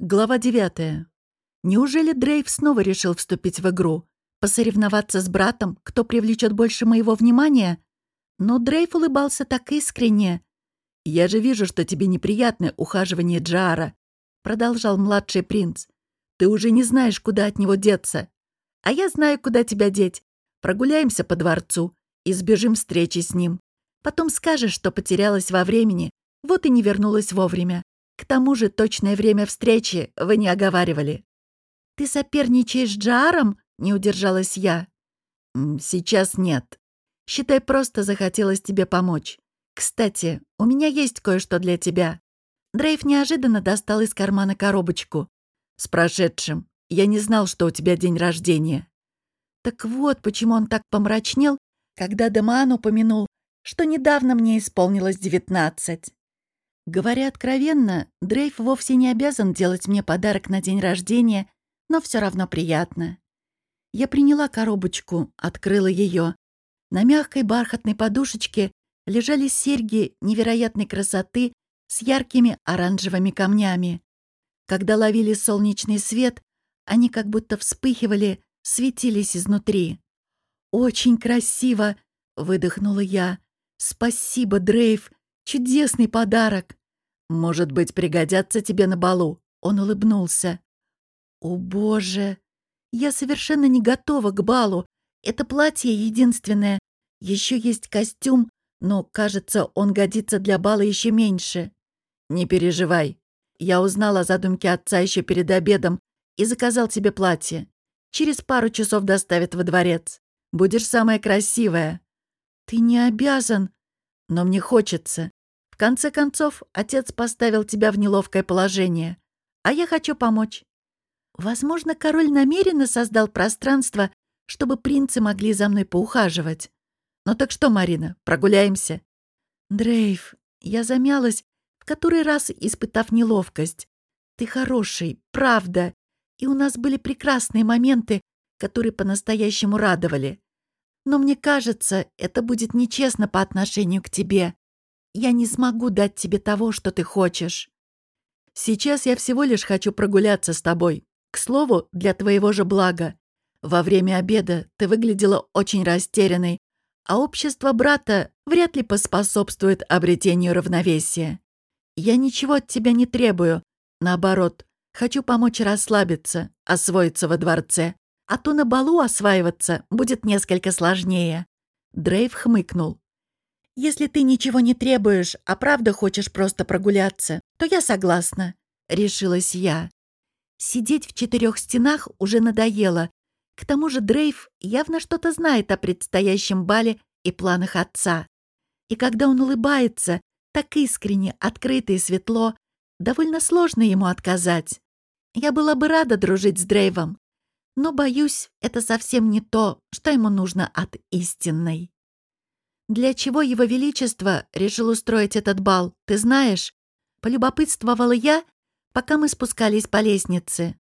Глава 9. Неужели Дрейв снова решил вступить в игру? Посоревноваться с братом, кто привлечет больше моего внимания? Но Дрейв улыбался так искренне. «Я же вижу, что тебе неприятно ухаживание Джара», — продолжал младший принц. «Ты уже не знаешь, куда от него деться. А я знаю, куда тебя деть. Прогуляемся по дворцу и сбежим встречи с ним. Потом скажешь, что потерялась во времени, вот и не вернулась вовремя. К тому же точное время встречи вы не оговаривали. «Ты соперничаешь с Джаром?» — не удержалась я. «Сейчас нет. Считай, просто захотелось тебе помочь. Кстати, у меня есть кое-что для тебя». Дрейв неожиданно достал из кармана коробочку. «С прошедшим. Я не знал, что у тебя день рождения». Так вот, почему он так помрачнел, когда Деман упомянул, что недавно мне исполнилось девятнадцать. Говоря откровенно, Дрейв вовсе не обязан делать мне подарок на день рождения, но все равно приятно. Я приняла коробочку, открыла ее. На мягкой бархатной подушечке лежали серьги невероятной красоты с яркими оранжевыми камнями. Когда ловили солнечный свет, они как будто вспыхивали, светились изнутри. «Очень красиво!» — выдохнула я. «Спасибо, Дрейв! Чудесный подарок! Может быть, пригодятся тебе на балу?» Он улыбнулся. «О, боже! Я совершенно не готова к балу. Это платье единственное. Еще есть костюм, но, кажется, он годится для бала еще меньше. Не переживай. Я узнала о задумке отца еще перед обедом и заказал тебе платье. Через пару часов доставят во дворец. Будешь самая красивая. Ты не обязан. Но мне хочется. В конце концов, отец поставил тебя в неловкое положение, а я хочу помочь. Возможно, король намеренно создал пространство, чтобы принцы могли за мной поухаживать. Ну так что, Марина, прогуляемся? Дрейв, я замялась, в который раз испытав неловкость. Ты хороший, правда, и у нас были прекрасные моменты, которые по-настоящему радовали. Но мне кажется, это будет нечестно по отношению к тебе. Я не смогу дать тебе того, что ты хочешь. Сейчас я всего лишь хочу прогуляться с тобой. К слову, для твоего же блага. Во время обеда ты выглядела очень растерянной, а общество брата вряд ли поспособствует обретению равновесия. Я ничего от тебя не требую. Наоборот, хочу помочь расслабиться, освоиться во дворце. А то на балу осваиваться будет несколько сложнее». Дрейв хмыкнул. «Если ты ничего не требуешь, а правда хочешь просто прогуляться, то я согласна», — решилась я. Сидеть в четырех стенах уже надоело. К тому же Дрейв явно что-то знает о предстоящем бале и планах отца. И когда он улыбается, так искренне, открыто и светло, довольно сложно ему отказать. Я была бы рада дружить с Дрейвом, но, боюсь, это совсем не то, что ему нужно от истинной. Для чего его величество решил устроить этот бал, ты знаешь? Полюбопытствовала я, пока мы спускались по лестнице.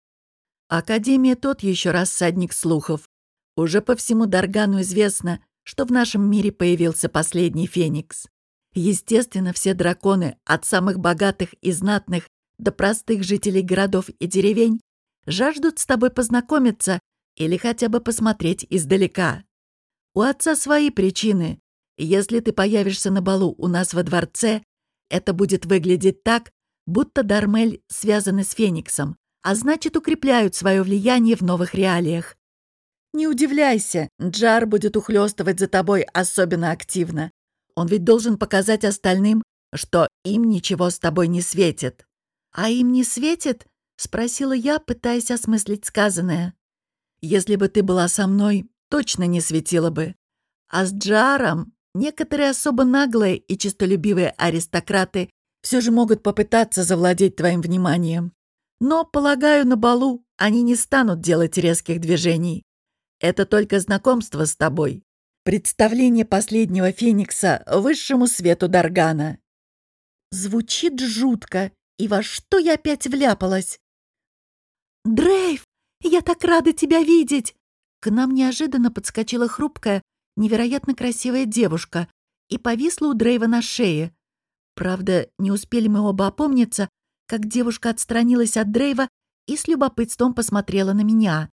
Академия тот еще рассадник слухов. Уже по всему Даргану известно, что в нашем мире появился последний Феникс. Естественно, все драконы, от самых богатых и знатных до простых жителей городов и деревень, жаждут с тобой познакомиться или хотя бы посмотреть издалека. У отца свои причины, если ты появишься на балу у нас во дворце, это будет выглядеть так, будто Дармель связаны с Фениксом, а значит, укрепляют свое влияние в новых реалиях. Не удивляйся, Джар будет ухлёстывать за тобой особенно активно. Он ведь должен показать остальным, что им ничего с тобой не светит. А им не светит? Спросила я, пытаясь осмыслить сказанное. Если бы ты была со мной, точно не светила бы. А с Джаром Некоторые особо наглые и честолюбивые аристократы все же могут попытаться завладеть твоим вниманием. Но, полагаю, на балу они не станут делать резких движений. Это только знакомство с тобой. Представление последнего Феникса высшему свету Даргана. Звучит жутко. И во что я опять вляпалась? «Дрейв, я так рада тебя видеть!» К нам неожиданно подскочила хрупкая, невероятно красивая девушка и повисла у Дрейва на шее. Правда, не успели мы оба опомниться, как девушка отстранилась от Дрейва и с любопытством посмотрела на меня.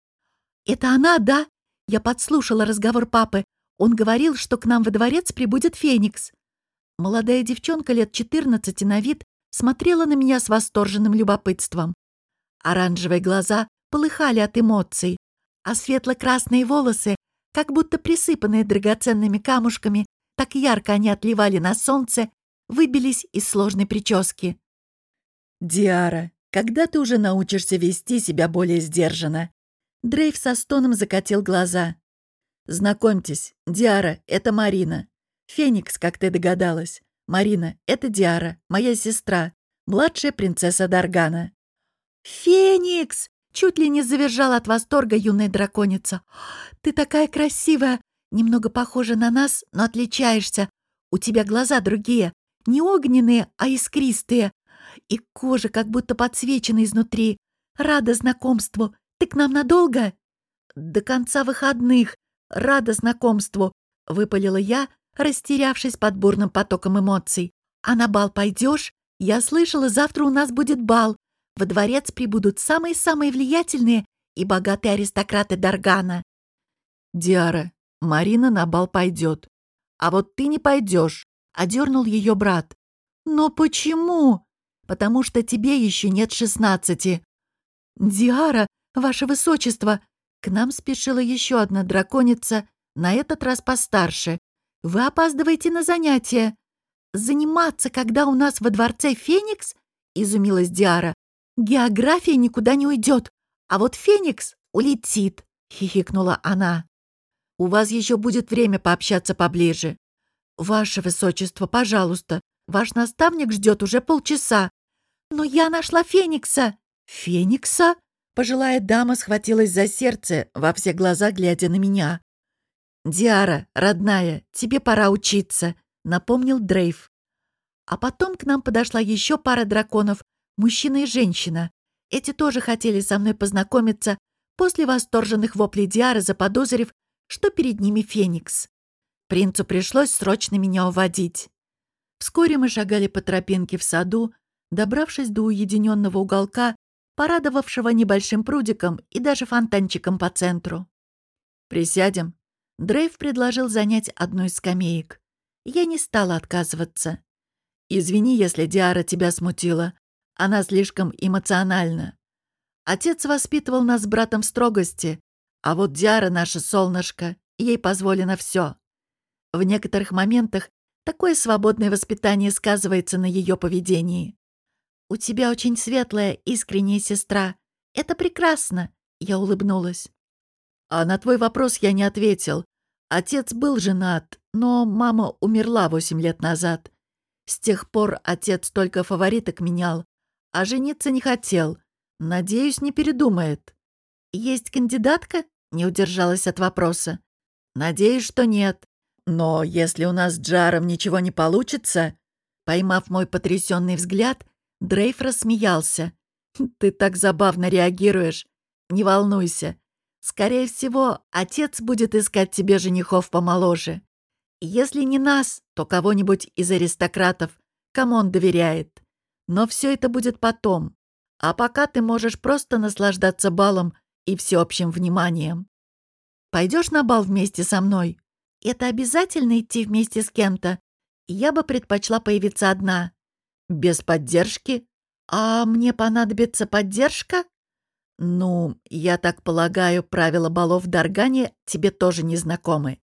«Это она, да?» Я подслушала разговор папы. Он говорил, что к нам во дворец прибудет Феникс. Молодая девчонка лет 14 на вид смотрела на меня с восторженным любопытством. Оранжевые глаза полыхали от эмоций, а светло-красные волосы, как будто присыпанные драгоценными камушками, так ярко они отливали на солнце, выбились из сложной прически. «Диара, когда ты уже научишься вести себя более сдержанно?» Дрейв со стоном закатил глаза. «Знакомьтесь, Диара — это Марина. Феникс, как ты догадалась. Марина — это Диара, моя сестра, младшая принцесса Даргана». «Феникс!» — чуть ли не завержала от восторга юная драконица. «Ты такая красивая! Немного похожа на нас, но отличаешься. У тебя глаза другие, не огненные, а искристые. И кожа как будто подсвечена изнутри. Рада знакомству. Ты к нам надолго?» «До конца выходных. Рада знакомству», — выпалила я, растерявшись под бурным потоком эмоций. «А на бал пойдешь? Я слышала, завтра у нас будет бал. Во дворец прибудут самые-самые влиятельные и богатые аристократы Даргана». «Диара, Марина на бал пойдет. А вот ты не пойдешь», — одернул ее брат. «Но почему?» «Потому что тебе еще нет шестнадцати». «Диара, ваше высочество!» К нам спешила еще одна драконица, на этот раз постарше. «Вы опаздываете на занятия». «Заниматься, когда у нас во дворце Феникс?» — изумилась Диара. «География никуда не уйдет, а вот Феникс улетит», — хихикнула она. «У вас еще будет время пообщаться поближе». «Ваше высочество, пожалуйста, ваш наставник ждет уже полчаса». «Но я нашла Феникса». «Феникса?» Пожилая дама схватилась за сердце, во все глаза глядя на меня. «Диара, родная, тебе пора учиться», — напомнил Дрейв. А потом к нам подошла еще пара драконов, мужчина и женщина. Эти тоже хотели со мной познакомиться после восторженных воплей Диары, заподозрив, что перед ними Феникс. Принцу пришлось срочно меня уводить. Вскоре мы шагали по тропинке в саду, добравшись до уединенного уголка, порадовавшего небольшим прудиком и даже фонтанчиком по центру. «Присядем». Дрейв предложил занять одну из скамеек. Я не стала отказываться. «Извини, если Диара тебя смутила. Она слишком эмоциональна. Отец воспитывал нас с братом в строгости, а вот Диара наша солнышко, ей позволено все. В некоторых моментах такое свободное воспитание сказывается на ее поведении. «У тебя очень светлая, искренняя сестра. Это прекрасно!» Я улыбнулась. «А на твой вопрос я не ответил. Отец был женат, но мама умерла восемь лет назад. С тех пор отец только фавориток менял, а жениться не хотел. Надеюсь, не передумает. Есть кандидатка?» Не удержалась от вопроса. «Надеюсь, что нет. Но если у нас с Джаром ничего не получится...» Поймав мой потрясенный взгляд, Дрейф рассмеялся. «Ты так забавно реагируешь. Не волнуйся. Скорее всего, отец будет искать тебе женихов помоложе. Если не нас, то кого-нибудь из аристократов, кому он доверяет. Но все это будет потом. А пока ты можешь просто наслаждаться балом и всеобщим вниманием. Пойдешь на бал вместе со мной? Это обязательно идти вместе с кем-то? Я бы предпочла появиться одна. Без поддержки? А мне понадобится поддержка? Ну, я так полагаю, правила балов в Даргане тебе тоже не знакомы.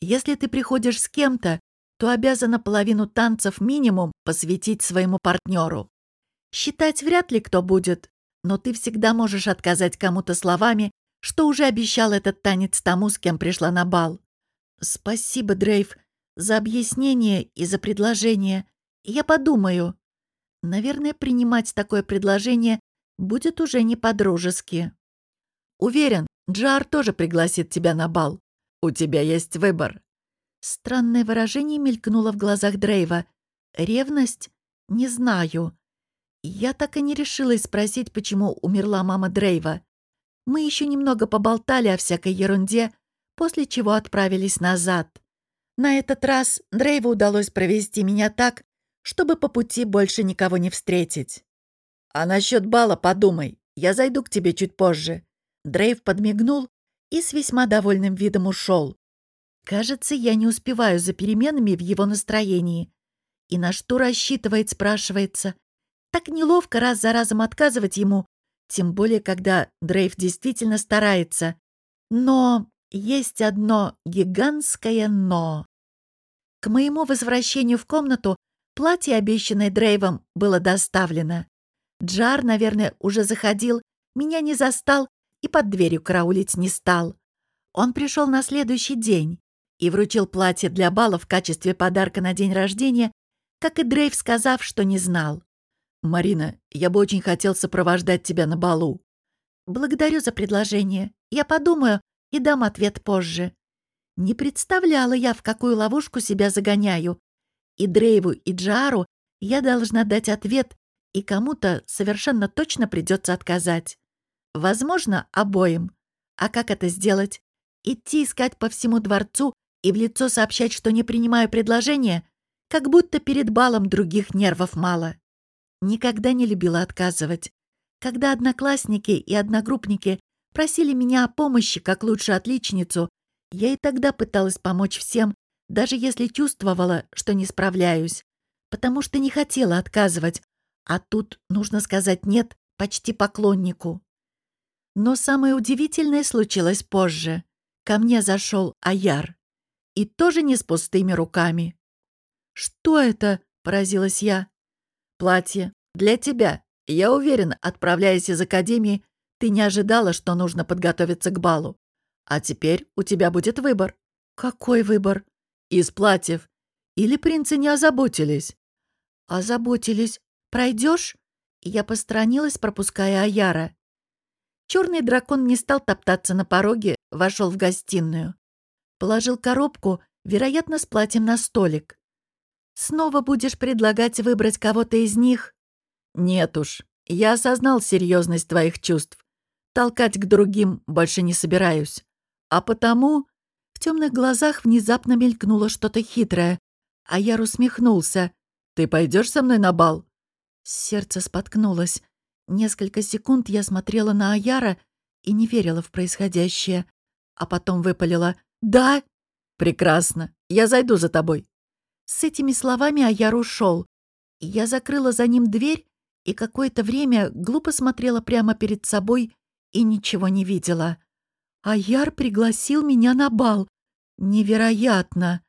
Если ты приходишь с кем-то, то обязана половину танцев минимум посвятить своему партнеру. Считать вряд ли кто будет, но ты всегда можешь отказать кому-то словами, что уже обещал этот танец тому, с кем пришла на бал. Спасибо, Дрейв, за объяснение и за предложение. Я подумаю. Наверное, принимать такое предложение будет уже не по-дружески. Уверен, Джар тоже пригласит тебя на бал. У тебя есть выбор. Странное выражение мелькнуло в глазах Дрейва. Ревность? Не знаю. Я так и не решилась спросить, почему умерла мама Дрейва. Мы еще немного поболтали о всякой ерунде, после чего отправились назад. На этот раз Дрейву удалось провести меня так, чтобы по пути больше никого не встретить. А насчет бала подумай. Я зайду к тебе чуть позже». Дрейв подмигнул и с весьма довольным видом ушел. Кажется, я не успеваю за переменами в его настроении. И на что рассчитывает, спрашивается. Так неловко раз за разом отказывать ему, тем более, когда Дрейв действительно старается. Но есть одно гигантское «но». К моему возвращению в комнату платье, обещанное Дрейвом, было доставлено. Джар, наверное, уже заходил, меня не застал и под дверью караулить не стал. Он пришел на следующий день и вручил платье для бала в качестве подарка на день рождения, как и Дрейв, сказав, что не знал. «Марина, я бы очень хотел сопровождать тебя на балу». «Благодарю за предложение. Я подумаю и дам ответ позже». Не представляла я, в какую ловушку себя загоняю. И Дрейву, и Джару я должна дать ответ, и кому-то совершенно точно придется отказать. Возможно, обоим. А как это сделать? Идти искать по всему дворцу и в лицо сообщать, что не принимаю предложение, как будто перед балом других нервов мало. Никогда не любила отказывать. Когда одноклассники и одногруппники просили меня о помощи как лучшую отличницу, я и тогда пыталась помочь всем, даже если чувствовала, что не справляюсь, потому что не хотела отказывать, а тут нужно сказать «нет» почти поклоннику. Но самое удивительное случилось позже. Ко мне зашел Аяр. И тоже не с пустыми руками. «Что это?» — поразилась я. «Платье. Для тебя. Я уверен, отправляясь из академии, ты не ожидала, что нужно подготовиться к балу. А теперь у тебя будет выбор». «Какой выбор?» «Из платьев. Или принцы не озаботились?» «Озаботились. Пройдешь?» Я посторонилась, пропуская Аяра. Черный дракон не стал топтаться на пороге, вошел в гостиную. Положил коробку, вероятно, с платьем на столик. Снова будешь предлагать выбрать кого-то из них? Нет уж, я осознал серьезность твоих чувств. Толкать к другим больше не собираюсь. А потому... В темных глазах внезапно мелькнуло что-то хитрое, а я усмехнулся. «Ты пойдешь со мной на бал?» Сердце споткнулось. Несколько секунд я смотрела на Аяра и не верила в происходящее, а потом выпалила «Да!» «Прекрасно, я зайду за тобой. С этими словами Аяр ушел. Я закрыла за ним дверь и какое-то время глупо смотрела прямо перед собой и ничего не видела. Аяр пригласил меня на бал. Невероятно!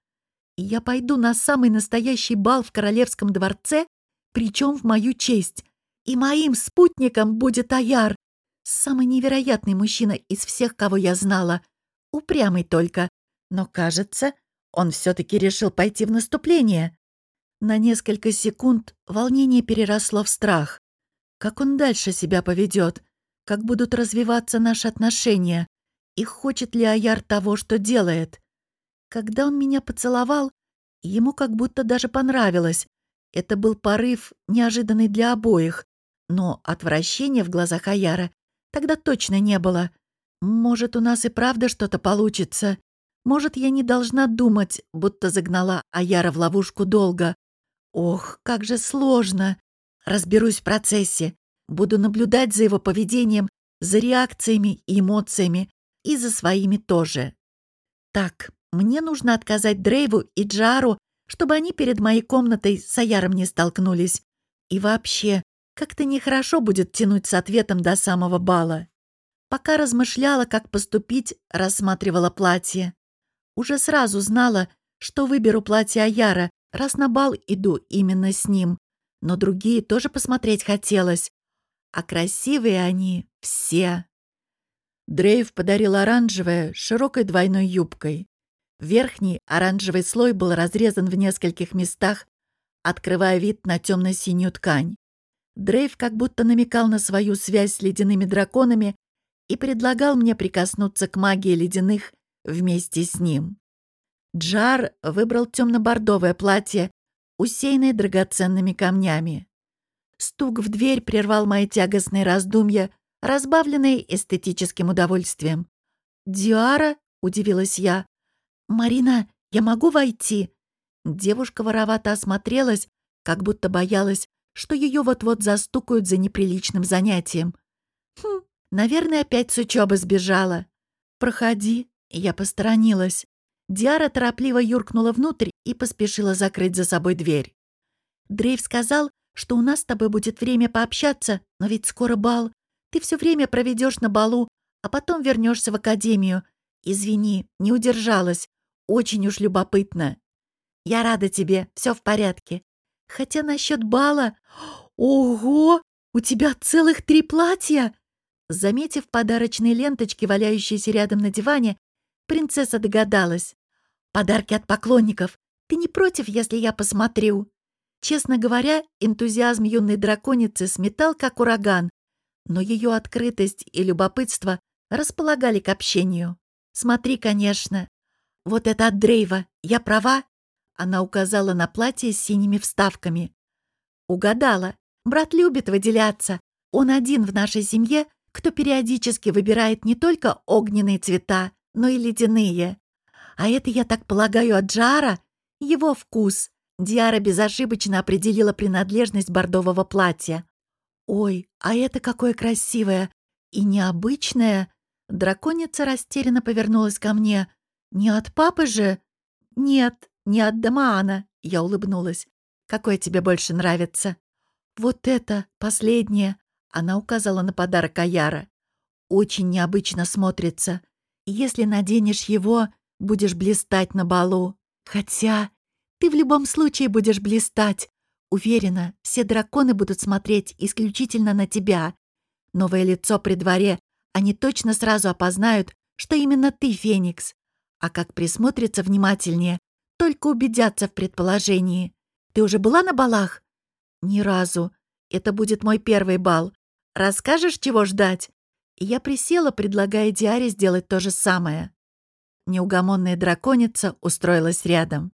Я пойду на самый настоящий бал в королевском дворце, причем в мою честь. И моим спутником будет Аяр, самый невероятный мужчина из всех, кого я знала. Упрямый только. Но, кажется, он все-таки решил пойти в наступление. На несколько секунд волнение переросло в страх. Как он дальше себя поведет? Как будут развиваться наши отношения? И хочет ли Аяр того, что делает? Когда он меня поцеловал, ему как будто даже понравилось. Это был порыв, неожиданный для обоих. Но отвращения в глазах Аяра тогда точно не было. Может, у нас и правда что-то получится. Может, я не должна думать, будто загнала Аяра в ловушку долго. Ох, как же сложно. Разберусь в процессе. Буду наблюдать за его поведением, за реакциями и эмоциями, и за своими тоже. Так, мне нужно отказать Дрейву и Джару, чтобы они перед моей комнатой с Аяром не столкнулись. И вообще, как-то нехорошо будет тянуть с ответом до самого бала. Пока размышляла, как поступить, рассматривала платье. Уже сразу знала, что выберу платье Аяра, раз на бал иду именно с ним. Но другие тоже посмотреть хотелось. А красивые они все. Дрейв подарил оранжевое широкой двойной юбкой. Верхний оранжевый слой был разрезан в нескольких местах, открывая вид на темно-синюю ткань. Дрейв как будто намекал на свою связь с ледяными драконами и предлагал мне прикоснуться к магии ледяных вместе с ним. Джар выбрал темно-бордовое платье, усеянное драгоценными камнями. Стук в дверь прервал мои тягостные раздумья, разбавленные эстетическим удовольствием. «Диара?» — удивилась я. «Марина, я могу войти?» Девушка воровато осмотрелась, как будто боялась, что ее вот-вот застукают за неприличным занятием. Хм, наверное, опять с учебы сбежала. «Проходи». Я посторонилась. Диара торопливо юркнула внутрь и поспешила закрыть за собой дверь. Дрейв сказал, что у нас с тобой будет время пообщаться, но ведь скоро бал. Ты все время проведешь на балу, а потом вернешься в академию. Извини, не удержалась. Очень уж любопытно. Я рада тебе, все в порядке. Хотя насчет бала... Ого! У тебя целых три платья! Заметив подарочные ленточки, валяющиеся рядом на диване, принцесса догадалась. «Подарки от поклонников. Ты не против, если я посмотрю?» Честно говоря, энтузиазм юной драконицы сметал, как ураган, но ее открытость и любопытство располагали к общению. «Смотри, конечно. Вот это от Дрейва. Я права?» Она указала на платье с синими вставками. «Угадала. Брат любит выделяться. Он один в нашей семье, кто периодически выбирает не только огненные цвета, но и ледяные. А это, я так полагаю, от Джара? Его вкус. Диара безошибочно определила принадлежность бордового платья. «Ой, а это какое красивое и необычное!» Драконица растерянно повернулась ко мне. «Не от папы же?» «Нет, не от Дамаана», — я улыбнулась. «Какое тебе больше нравится?» «Вот это, последнее», она указала на подарок Аяра. «Очень необычно смотрится. Если наденешь его, будешь блистать на балу. Хотя ты в любом случае будешь блистать. Уверена, все драконы будут смотреть исключительно на тебя. Новое лицо при дворе, они точно сразу опознают, что именно ты Феникс. А как присмотрятся внимательнее, только убедятся в предположении. Ты уже была на балах? Ни разу. Это будет мой первый бал. Расскажешь, чего ждать?» я присела, предлагая Диаре сделать то же самое. Неугомонная драконица устроилась рядом.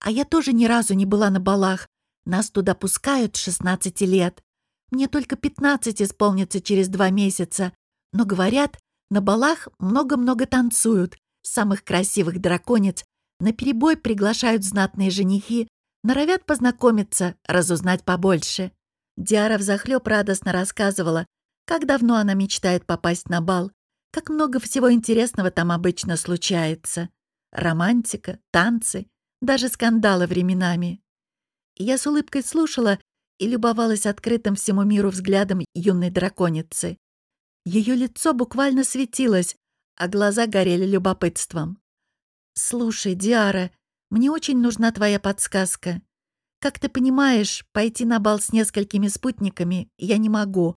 «А я тоже ни разу не была на балах. Нас туда пускают 16 лет. Мне только 15 исполнится через два месяца. Но, говорят, на балах много-много танцуют. Самых красивых драконец на перебой приглашают знатные женихи, норовят познакомиться, разузнать побольше. Диара взахлёб радостно рассказывала, как давно она мечтает попасть на бал, как много всего интересного там обычно случается. Романтика, танцы, даже скандалы временами. Я с улыбкой слушала и любовалась открытым всему миру взглядом юной драконицы. Ее лицо буквально светилось, а глаза горели любопытством. «Слушай, Диара, мне очень нужна твоя подсказка. Как ты понимаешь, пойти на бал с несколькими спутниками я не могу.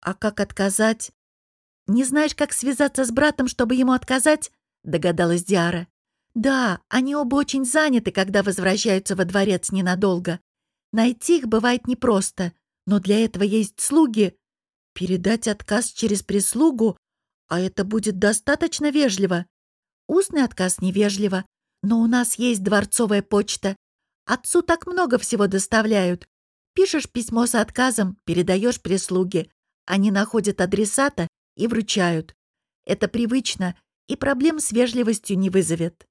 А как отказать? Не знаешь, как связаться с братом, чтобы ему отказать? Догадалась Диара. Да, они оба очень заняты, когда возвращаются во дворец ненадолго. Найти их бывает непросто, но для этого есть слуги. Передать отказ через прислугу? А это будет достаточно вежливо. Устный отказ невежливо, но у нас есть дворцовая почта, Отцу так много всего доставляют. Пишешь письмо с отказом, передаешь прислуге. Они находят адресата и вручают. Это привычно и проблем с вежливостью не вызовет.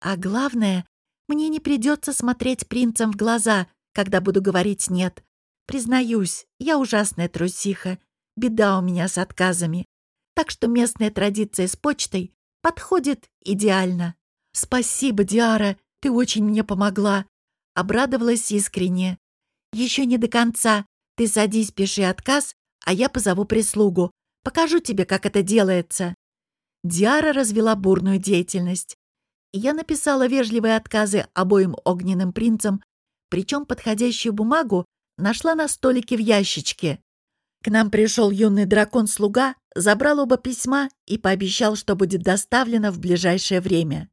А главное, мне не придется смотреть принцам в глаза, когда буду говорить «нет». Признаюсь, я ужасная трусиха. Беда у меня с отказами. Так что местная традиция с почтой подходит идеально. Спасибо, Диара, ты очень мне помогла. Обрадовалась искренне. «Еще не до конца. Ты садись, пиши отказ, а я позову прислугу. Покажу тебе, как это делается». Диара развела бурную деятельность. Я написала вежливые отказы обоим огненным принцам, причем подходящую бумагу нашла на столике в ящичке. К нам пришел юный дракон-слуга, забрал оба письма и пообещал, что будет доставлено в ближайшее время.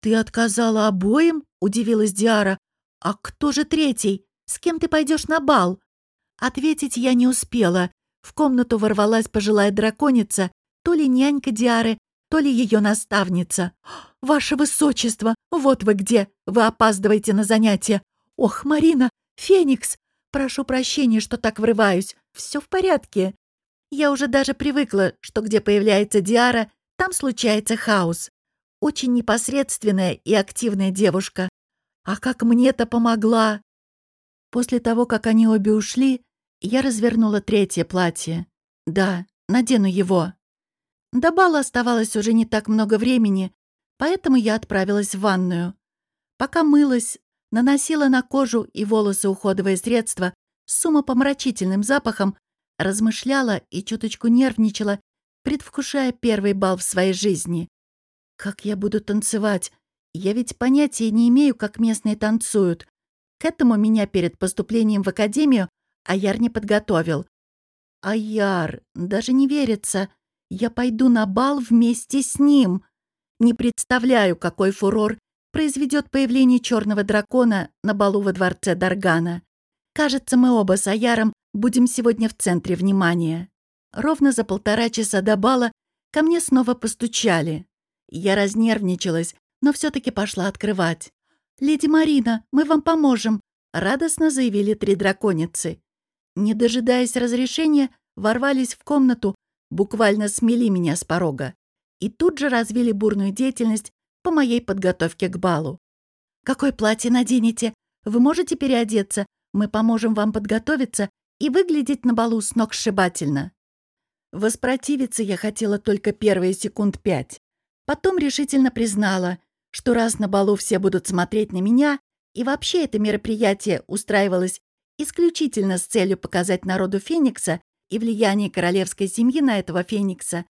«Ты отказала обоим?» — удивилась Диара. «А кто же третий? С кем ты пойдешь на бал?» Ответить я не успела. В комнату ворвалась пожилая драконица, то ли нянька Диары, то ли ее наставница. «Ваше высочество, вот вы где! Вы опаздываете на занятия! Ох, Марина! Феникс! Прошу прощения, что так врываюсь. Все в порядке. Я уже даже привыкла, что где появляется Диара, там случается хаос. Очень непосредственная и активная девушка. А как мне-то помогла!» После того, как они обе ушли, я развернула третье платье. Да, надену его. До бала оставалось уже не так много времени, поэтому я отправилась в ванную. Пока мылась, наносила на кожу и волосы уходовые средства с умопомрачительным запахом, размышляла и чуточку нервничала, предвкушая первый бал в своей жизни. Как я буду танцевать? Я ведь понятия не имею, как местные танцуют. К этому меня перед поступлением в академию Аяр не подготовил. Аяр, даже не верится. Я пойду на бал вместе с ним. Не представляю, какой фурор произведет появление черного дракона на балу во дворце Даргана. Кажется, мы оба с Аяром будем сегодня в центре внимания. Ровно за полтора часа до бала ко мне снова постучали. Я разнервничалась, но все таки пошла открывать. «Леди Марина, мы вам поможем», — радостно заявили три драконицы. Не дожидаясь разрешения, ворвались в комнату, буквально смели меня с порога и тут же развили бурную деятельность по моей подготовке к балу. «Какое платье наденете? Вы можете переодеться? Мы поможем вам подготовиться и выглядеть на балу сногсшибательно». Воспротивиться я хотела только первые секунд пять. Потом решительно признала, что раз на балу все будут смотреть на меня, и вообще это мероприятие устраивалось исключительно с целью показать народу Феникса и влияние королевской семьи на этого Феникса,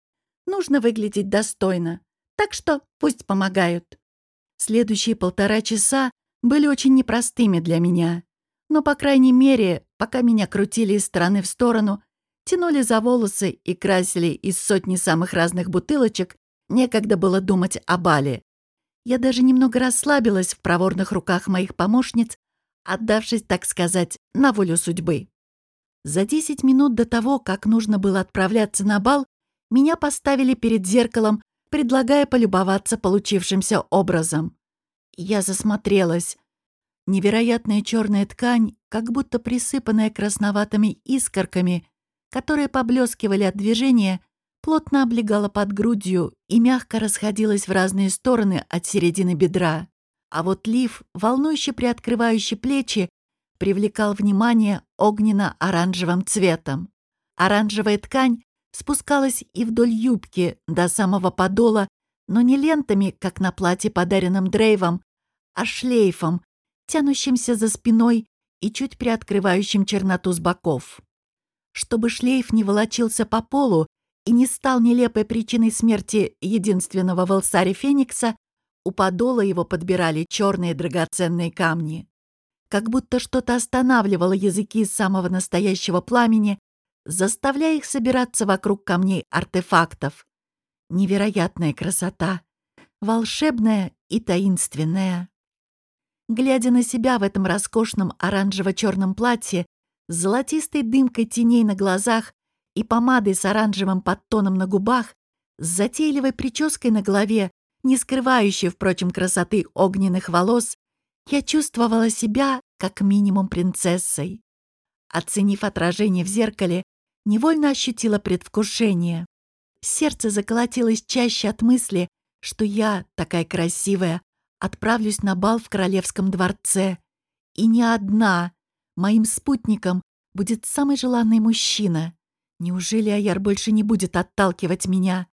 нужно выглядеть достойно. Так что пусть помогают. Следующие полтора часа были очень непростыми для меня. Но, по крайней мере, пока меня крутили из стороны в сторону, тянули за волосы и красили из сотни самых разных бутылочек, некогда было думать о бале. Я даже немного расслабилась в проворных руках моих помощниц, отдавшись, так сказать, на волю судьбы. За 10 минут до того, как нужно было отправляться на бал, меня поставили перед зеркалом, предлагая полюбоваться получившимся образом. Я засмотрелась. Невероятная черная ткань, как будто присыпанная красноватыми искорками, которые поблескивали от движения, плотно облегала под грудью и мягко расходилась в разные стороны от середины бедра. А вот лиф, волнующе приоткрывающий плечи, привлекал внимание огненно-оранжевым цветом. Оранжевая ткань спускалась и вдоль юбки до самого подола, но не лентами, как на платье, подаренном Дрейвом, а шлейфом, тянущимся за спиной и чуть приоткрывающим черноту с боков. Чтобы шлейф не волочился по полу, и не стал нелепой причиной смерти единственного в Алсаре Феникса, у подола его подбирали черные драгоценные камни. Как будто что-то останавливало языки самого настоящего пламени, заставляя их собираться вокруг камней артефактов. Невероятная красота, волшебная и таинственная. Глядя на себя в этом роскошном оранжево-черном платье с золотистой дымкой теней на глазах, и помадой с оранжевым подтоном на губах, с затейливой прической на голове, не скрывающей, впрочем, красоты огненных волос, я чувствовала себя как минимум принцессой. Оценив отражение в зеркале, невольно ощутила предвкушение. Сердце заколотилось чаще от мысли, что я, такая красивая, отправлюсь на бал в королевском дворце. И не одна. Моим спутником будет самый желанный мужчина. Неужели Аяр больше не будет отталкивать меня?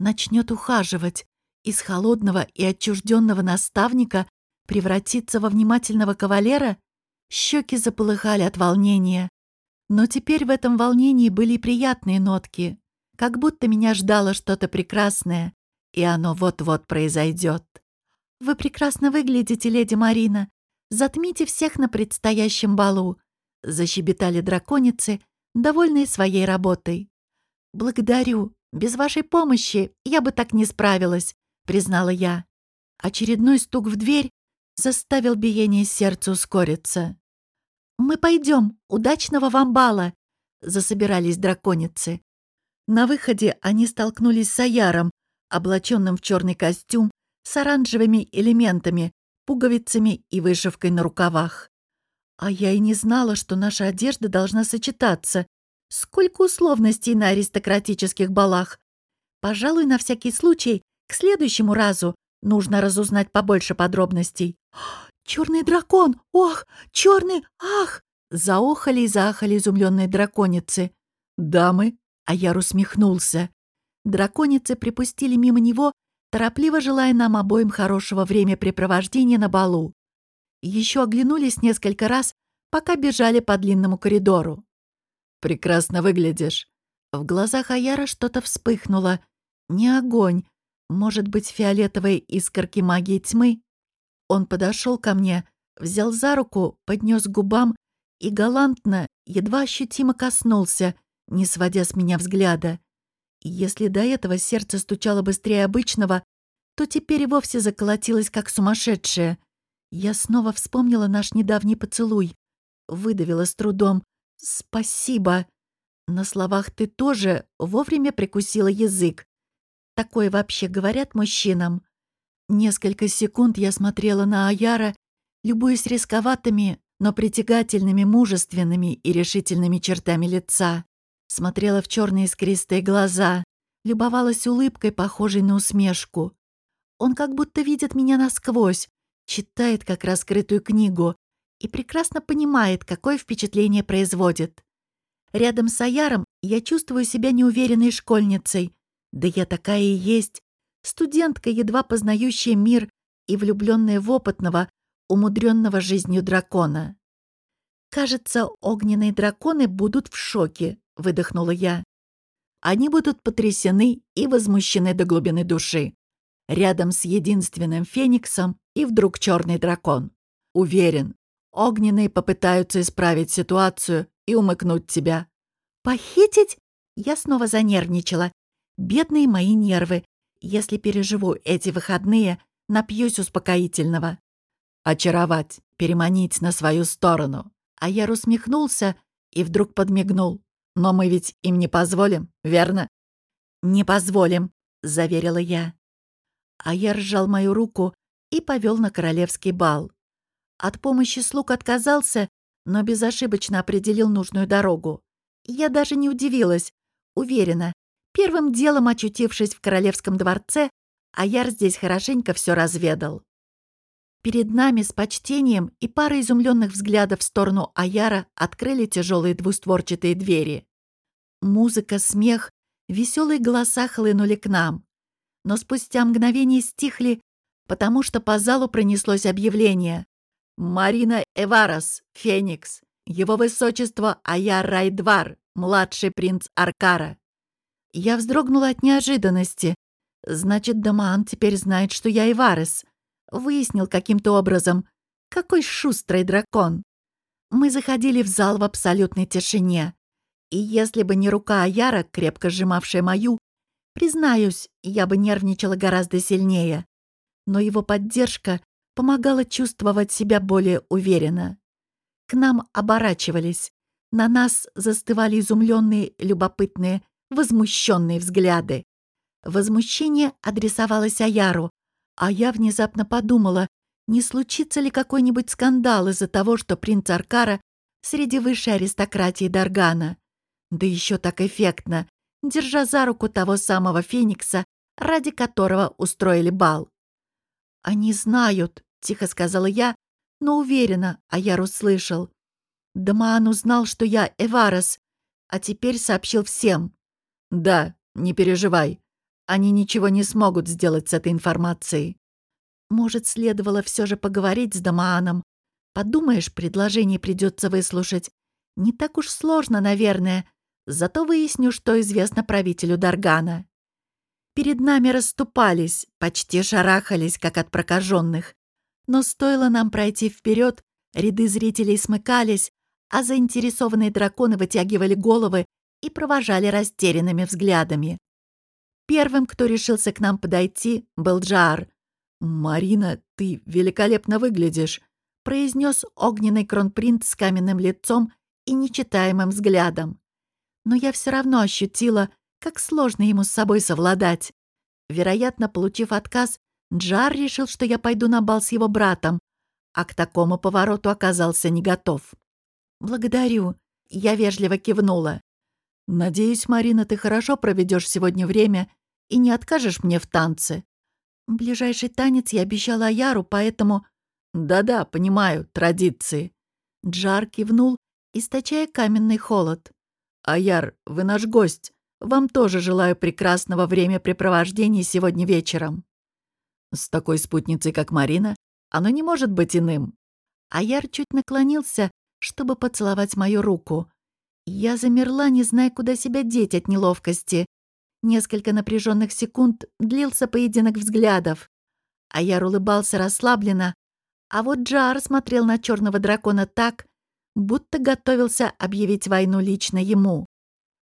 Начнет ухаживать. Из холодного и отчужденного наставника превратиться во внимательного кавалера? Щеки заполыхали от волнения. Но теперь в этом волнении были приятные нотки, как будто меня ждало что-то прекрасное, и оно вот-вот произойдет. «Вы прекрасно выглядите, леди Марина. Затмите всех на предстоящем балу», — защебетали драконицы, довольные своей работой. «Благодарю. Без вашей помощи я бы так не справилась», — признала я. Очередной стук в дверь заставил биение сердца ускориться. «Мы пойдем. Удачного вам бала!» — засобирались драконицы. На выходе они столкнулись с Аяром, облаченным в черный костюм, с оранжевыми элементами, пуговицами и вышивкой на рукавах. А я и не знала, что наша одежда должна сочетаться. Сколько условностей на аристократических балах. Пожалуй, на всякий случай, к следующему разу нужно разузнать побольше подробностей. «Черный дракон! Ох, черный! Ах!» Заохали и заахали изумленные драконицы. «Дамы!» — Аяр усмехнулся. Драконицы припустили мимо него, торопливо желая нам обоим хорошего времяпрепровождения на балу. Еще оглянулись несколько раз, пока бежали по длинному коридору. «Прекрасно выглядишь». В глазах Аяра что-то вспыхнуло. Не огонь, может быть, фиолетовые искорки магии тьмы. Он подошел ко мне, взял за руку, поднес к губам и галантно, едва ощутимо коснулся, не сводя с меня взгляда. если до этого сердце стучало быстрее обычного, то теперь и вовсе заколотилось, как сумасшедшее. Я снова вспомнила наш недавний поцелуй. Выдавила с трудом. «Спасибо». На словах «ты тоже» вовремя прикусила язык. Такое вообще говорят мужчинам. Несколько секунд я смотрела на Аяра, любуясь рисковатыми, но притягательными, мужественными и решительными чертами лица. Смотрела в черные искристые глаза, любовалась улыбкой, похожей на усмешку. Он как будто видит меня насквозь, читает как раскрытую книгу и прекрасно понимает, какое впечатление производит. Рядом с Аяром я чувствую себя неуверенной школьницей. Да я такая и есть. Студентка, едва познающая мир и влюбленная в опытного, умудренного жизнью дракона. «Кажется, огненные драконы будут в шоке», — выдохнула я. «Они будут потрясены и возмущены до глубины души. Рядом с единственным фениксом и вдруг черный дракон. Уверен, огненные попытаются исправить ситуацию и умыкнуть тебя. Похитить? Я снова занервничала. Бедные мои нервы. Если переживу эти выходные, напьюсь успокоительного. Очаровать, переманить на свою сторону. А я усмехнулся и вдруг подмигнул. Но мы ведь им не позволим, верно? Не позволим, заверила я. А я сжал мою руку и повел на королевский бал. От помощи слуг отказался, но безошибочно определил нужную дорогу. Я даже не удивилась. Уверена, первым делом очутившись в королевском дворце, Аяр здесь хорошенько все разведал. Перед нами с почтением и парой изумленных взглядов в сторону Аяра открыли тяжелые двустворчатые двери. Музыка, смех, веселые голоса хлынули к нам. Но спустя мгновение стихли, потому что по залу пронеслось объявление. «Марина Эварос, Феникс, его высочество Аяр Райдвар, младший принц Аркара». Я вздрогнула от неожиданности. Значит, Дамаан теперь знает, что я Эварес. Выяснил каким-то образом. Какой шустрый дракон. Мы заходили в зал в абсолютной тишине. И если бы не рука Аяра, крепко сжимавшая мою, признаюсь, я бы нервничала гораздо сильнее но его поддержка помогала чувствовать себя более уверенно. К нам оборачивались, на нас застывали изумленные, любопытные, возмущенные взгляды. Возмущение адресовалось Аяру, а я внезапно подумала, не случится ли какой-нибудь скандал из-за того, что принц Аркара среди высшей аристократии Даргана. Да еще так эффектно, держа за руку того самого Феникса, ради которого устроили бал. «Они знают», — тихо сказала я, но уверена, а я услышал. Дамаан узнал, что я Эварес, а теперь сообщил всем. «Да, не переживай. Они ничего не смогут сделать с этой информацией. Может, следовало все же поговорить с Дамааном. Подумаешь, предложение придется выслушать. Не так уж сложно, наверное. Зато выясню, что известно правителю Даргана. Перед нами расступались, почти шарахались, как от прокаженных. Но стоило нам пройти вперед, ряды зрителей смыкались, а заинтересованные драконы вытягивали головы и провожали растерянными взглядами. Первым, кто решился к нам подойти, был Джар. «Марина, ты великолепно выглядишь», — произнес огненный кронпринц с каменным лицом и нечитаемым взглядом. Но я все равно ощутила, как сложно ему с собой совладать. Вероятно, получив отказ, Джар решил, что я пойду на бал с его братом, а к такому повороту оказался не готов. «Благодарю», — я вежливо кивнула. «Надеюсь, Марина, ты хорошо проведешь сегодня время и не откажешь мне в танце. Ближайший танец я обещала Яру, поэтому...» «Да-да, понимаю, традиции». Джар кивнул источая каменный холод. «Аяр, вы наш гость. Вам тоже желаю прекрасного времяпрепровождения сегодня вечером». С такой спутницей, как Марина, оно не может быть иным. Аяр чуть наклонился, чтобы поцеловать мою руку. Я замерла, не зная, куда себя деть от неловкости. Несколько напряженных секунд длился поединок взглядов. Аяр улыбался расслабленно, а вот Джар смотрел на черного дракона так, будто готовился объявить войну лично ему.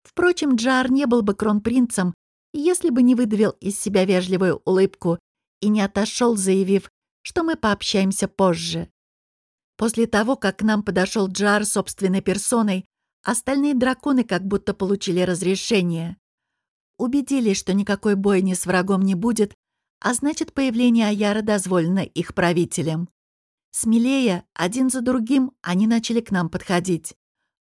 Впрочем, Джар не был бы кронпринцем, если бы не выдавил из себя вежливую улыбку и не отошел, заявив, что мы пообщаемся позже. После того, как к нам подошел Джар собственной персоной, остальные драконы как будто получили разрешение. Убедились, что никакой бойни с врагом не будет, а значит, появление Аяра дозволено их правителям. Смелее, один за другим, они начали к нам подходить.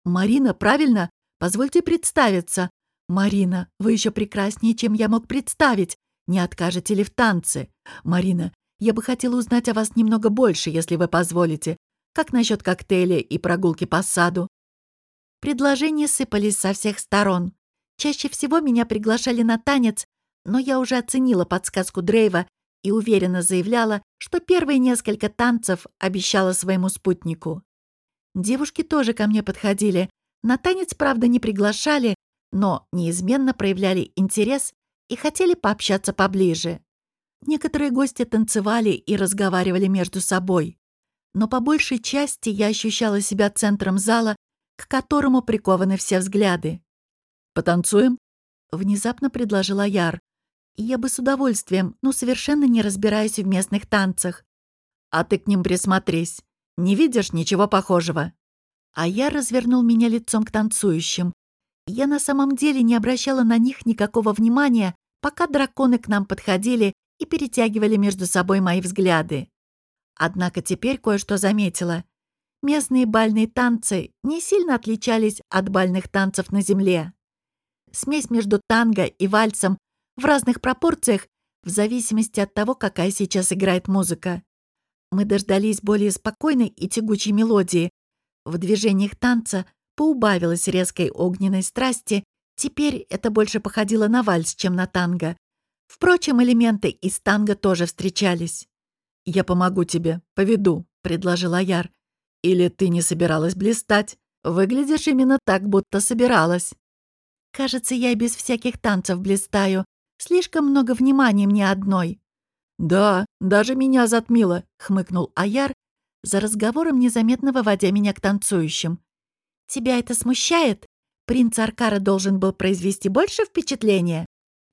«Марина, правильно? Позвольте представиться. Марина, вы еще прекраснее, чем я мог представить. Не откажете ли в танце? Марина, я бы хотела узнать о вас немного больше, если вы позволите. Как насчет коктейля и прогулки по саду?» Предложения сыпались со всех сторон. Чаще всего меня приглашали на танец, но я уже оценила подсказку Дрейва и уверенно заявляла, что первые несколько танцев обещала своему спутнику. Девушки тоже ко мне подходили. На танец, правда, не приглашали, но неизменно проявляли интерес и хотели пообщаться поближе. Некоторые гости танцевали и разговаривали между собой. Но по большей части я ощущала себя центром зала, к которому прикованы все взгляды. «Потанцуем?» — внезапно предложила Яр. Я бы с удовольствием, но совершенно не разбираюсь в местных танцах. А ты к ним присмотрись. Не видишь ничего похожего. А я развернул меня лицом к танцующим. Я на самом деле не обращала на них никакого внимания, пока драконы к нам подходили и перетягивали между собой мои взгляды. Однако теперь кое-что заметила. Местные бальные танцы не сильно отличались от бальных танцев на земле. Смесь между танго и вальсом в разных пропорциях, в зависимости от того, какая сейчас играет музыка. Мы дождались более спокойной и тягучей мелодии. В движениях танца поубавилось резкой огненной страсти, теперь это больше походило на вальс, чем на танго. Впрочем, элементы из танго тоже встречались. «Я помогу тебе, поведу», — предложил Аяр. «Или ты не собиралась блистать? Выглядишь именно так, будто собиралась». «Кажется, я без всяких танцев блистаю», Слишком много внимания мне одной». «Да, даже меня затмило», — хмыкнул Аяр, за разговором незаметно выводя меня к танцующим. «Тебя это смущает? Принц Аркара должен был произвести больше впечатления?»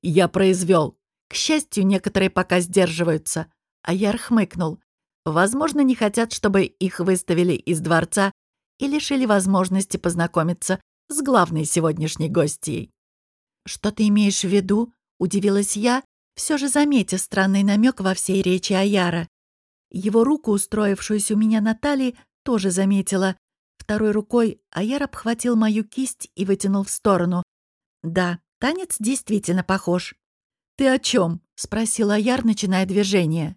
«Я произвел. К счастью, некоторые пока сдерживаются». Аяр хмыкнул. «Возможно, не хотят, чтобы их выставили из дворца и лишили возможности познакомиться с главной сегодняшней гостьей». «Что ты имеешь в виду?» Удивилась я, все же заметив странный намек во всей речи Аяра. Его руку, устроившуюся у меня на талии, тоже заметила. Второй рукой Аяр обхватил мою кисть и вытянул в сторону. Да, танец действительно похож. «Ты о чем? спросил Аяр, начиная движение.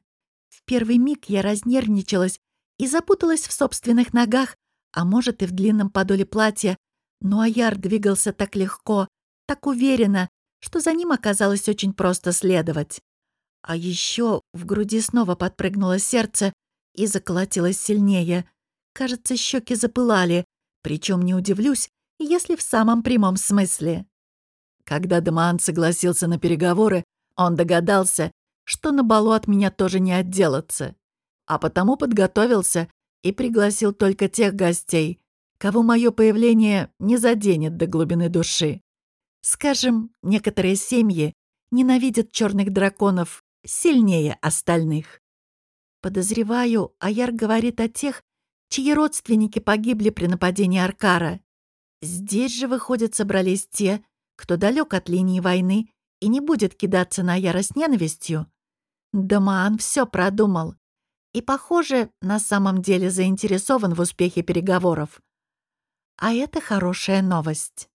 В первый миг я разнервничалась и запуталась в собственных ногах, а может и в длинном подоле платья, но Аяр двигался так легко, так уверенно, что за ним оказалось очень просто следовать. А еще в груди снова подпрыгнуло сердце и заколотилось сильнее. Кажется, щеки запылали, причем не удивлюсь, если в самом прямом смысле. Когда Дамаан согласился на переговоры, он догадался, что на балу от меня тоже не отделаться, а потому подготовился и пригласил только тех гостей, кого мое появление не заденет до глубины души. Скажем, некоторые семьи ненавидят черных драконов сильнее остальных. Подозреваю, Аяр говорит о тех, чьи родственники погибли при нападении Аркара. Здесь же, выходят, собрались те, кто далек от линии войны и не будет кидаться на Аяра с ненавистью. Дамаан все продумал и, похоже, на самом деле заинтересован в успехе переговоров. А это хорошая новость.